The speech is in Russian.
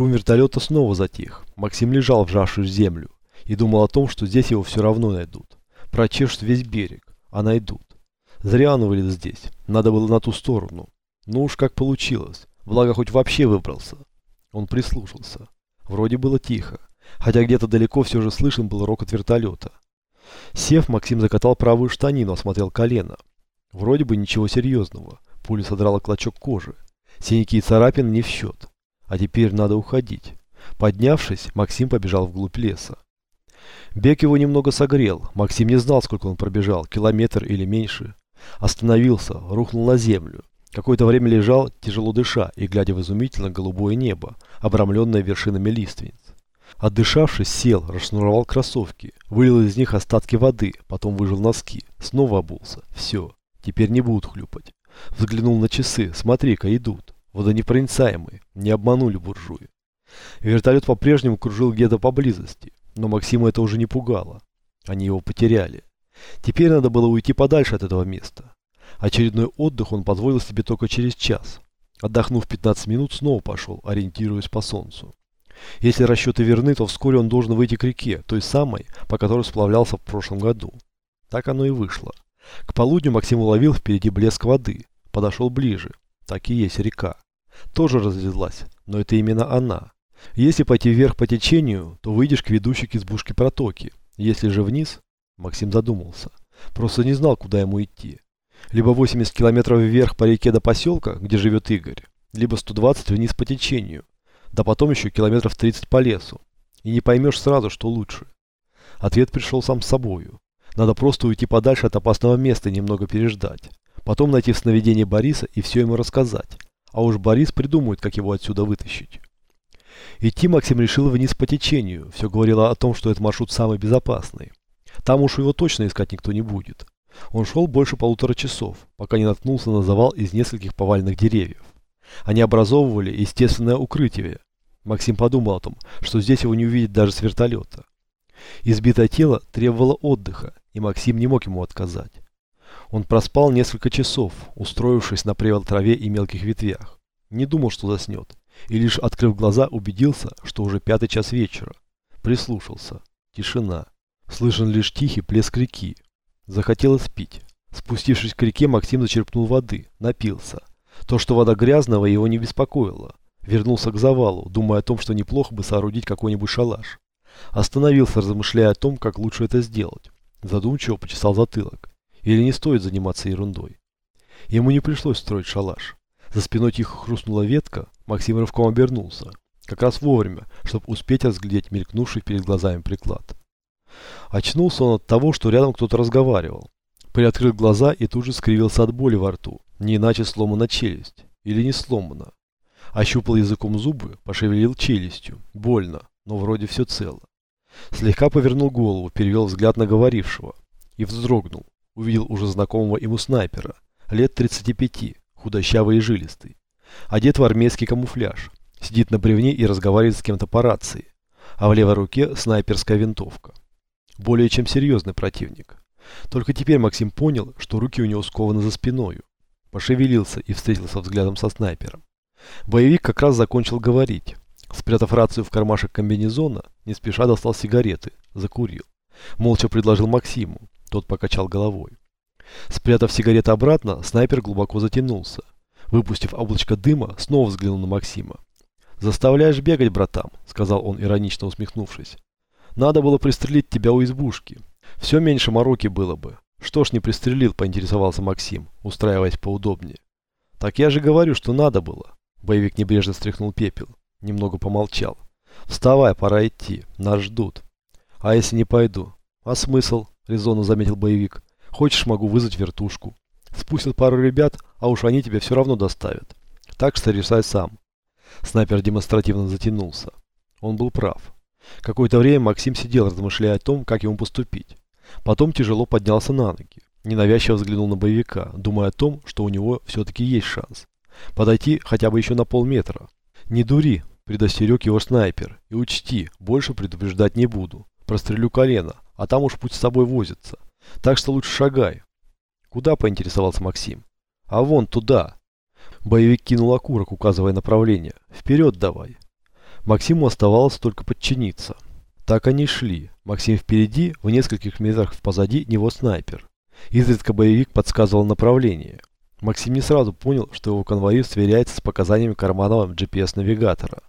Шум вертолета снова затих. Максим лежал, вжавшись в землю, и думал о том, что здесь его все равно найдут. Прочешут весь берег, а найдут. Зря он вылез здесь. Надо было на ту сторону. Ну уж как получилось. Благо хоть вообще выбрался. Он прислушался. Вроде было тихо. Хотя где-то далеко все же слышен был рокот вертолета. Сев, Максим закатал правую штанину, осмотрел колено. Вроде бы ничего серьезного. Пуля содрала клочок кожи. Синяки и царапины не в счет. А теперь надо уходить. Поднявшись, Максим побежал вглубь леса. Бег его немного согрел. Максим не знал, сколько он пробежал, километр или меньше. Остановился, рухнул на землю. Какое-то время лежал, тяжело дыша и глядя в изумительно голубое небо, обрамленное вершинами лиственниц. Отдышавшись, сел, расшнуровал кроссовки, вылил из них остатки воды, потом выжил носки, снова обулся. Все, теперь не будут хлюпать. Взглянул на часы, смотри-ка, идут. Водонепроницаемые, не обманули буржуи. Вертолет по-прежнему кружил где-то поблизости, но Максима это уже не пугало. Они его потеряли. Теперь надо было уйти подальше от этого места. Очередной отдых он позволил себе только через час. Отдохнув 15 минут, снова пошел, ориентируясь по солнцу. Если расчеты верны, то вскоре он должен выйти к реке, той самой, по которой сплавлялся в прошлом году. Так оно и вышло. К полудню Максим уловил впереди блеск воды. Подошел ближе. Так и есть река. Тоже разлилась, но это именно она. Если пойти вверх по течению, то выйдешь к ведущей к избушке протоки. Если же вниз, Максим задумался. Просто не знал, куда ему идти. Либо 80 километров вверх по реке до поселка, где живет Игорь, либо 120 вниз по течению, да потом еще километров 30 по лесу. И не поймешь сразу, что лучше. Ответ пришел сам с собою. Надо просто уйти подальше от опасного места и немного переждать. Потом найти в сновидении Бориса и все ему рассказать. А уж Борис придумает, как его отсюда вытащить. Идти Максим решил вниз по течению. Все говорило о том, что этот маршрут самый безопасный. Там уж его точно искать никто не будет. Он шел больше полутора часов, пока не наткнулся на завал из нескольких поваленных деревьев. Они образовывали естественное укрытие. Максим подумал о том, что здесь его не увидит даже с вертолета. Избитое тело требовало отдыха, и Максим не мог ему отказать. Он проспал несколько часов, устроившись на привал траве и мелких ветвях. Не думал, что заснет, и лишь открыв глаза, убедился, что уже пятый час вечера. Прислушался. Тишина. Слышен лишь тихий плеск реки. Захотелось пить. Спустившись к реке, Максим зачерпнул воды, напился. То, что вода грязного, его не беспокоило. Вернулся к завалу, думая о том, что неплохо бы соорудить какой-нибудь шалаш. Остановился, размышляя о том, как лучше это сделать. Задумчиво почесал затылок. Или не стоит заниматься ерундой. Ему не пришлось строить шалаш. За спиной тихо хрустнула ветка, Максим рывком обернулся. Как раз вовремя, чтобы успеть разглядеть мелькнувший перед глазами приклад. Очнулся он от того, что рядом кто-то разговаривал. Приоткрыл глаза и тут же скривился от боли во рту. Не иначе сломана челюсть. Или не сломана. Ощупал языком зубы, пошевелил челюстью. Больно, но вроде все цело. Слегка повернул голову, перевел взгляд на говорившего. И вздрогнул. Увидел уже знакомого ему снайпера. Лет 35, худощавый и жилистый. Одет в армейский камуфляж. Сидит на бревне и разговаривает с кем-то по рации. А в левой руке снайперская винтовка. Более чем серьезный противник. Только теперь Максим понял, что руки у него скованы за спиною. Пошевелился и встретился взглядом со снайпером. Боевик как раз закончил говорить. Спрятав рацию в кармашек комбинезона, не спеша достал сигареты, закурил. Молча предложил Максиму, тот покачал головой. Спрятав сигареты обратно, снайпер глубоко затянулся. Выпустив облачко дыма, снова взглянул на Максима. «Заставляешь бегать, братан», — сказал он, иронично усмехнувшись. «Надо было пристрелить тебя у избушки. Все меньше мороки было бы. Что ж не пристрелил, поинтересовался Максим, устраиваясь поудобнее. Так я же говорю, что надо было. Боевик небрежно стряхнул пепел. Немного помолчал. Вставай, пора идти. Нас ждут. А если не пойду? А смысл? Резонно заметил боевик. Хочешь, могу вызвать вертушку. Спустят пару ребят, а уж они тебя все равно доставят. Так что решай сам. Снайпер демонстративно затянулся. Он был прав. Какое-то время Максим сидел, размышляя о том, как ему поступить. Потом тяжело поднялся на ноги. Ненавязчиво взглянул на боевика, думая о том, что у него все-таки есть шанс. Подойти хотя бы еще на полметра. «Не дури», – предостерег его снайпер. «И учти, больше предупреждать не буду. Прострелю колено, а там уж путь с собой возится. Так что лучше шагай». «Куда?» – поинтересовался Максим. «А вон туда». Боевик кинул окурок, указывая направление. «Вперед давай». Максиму оставалось только подчиниться. Так они шли. Максим впереди, в нескольких метрах позади него снайпер. Изредка боевик подсказывал направление. Максим не сразу понял, что его конвоир сверяется с показаниями карманного GPS-навигатора.